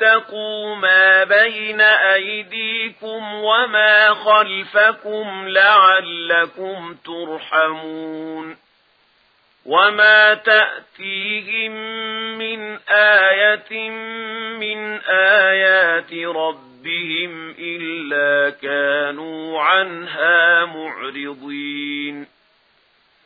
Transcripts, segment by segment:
واتقوا ما بين أيديكم وما خلفكم لعلكم ترحمون وما تأتيهم من آية من آيات ربهم إلا كانوا عنها معرضين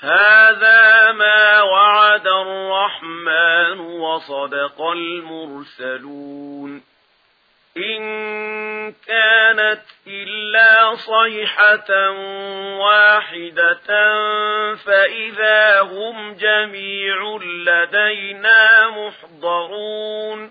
هذا ما وعد الرحمن وصدق المرسلون إن كانت إلا صيحة واحدة فإذا هم جميع لدينا محضرون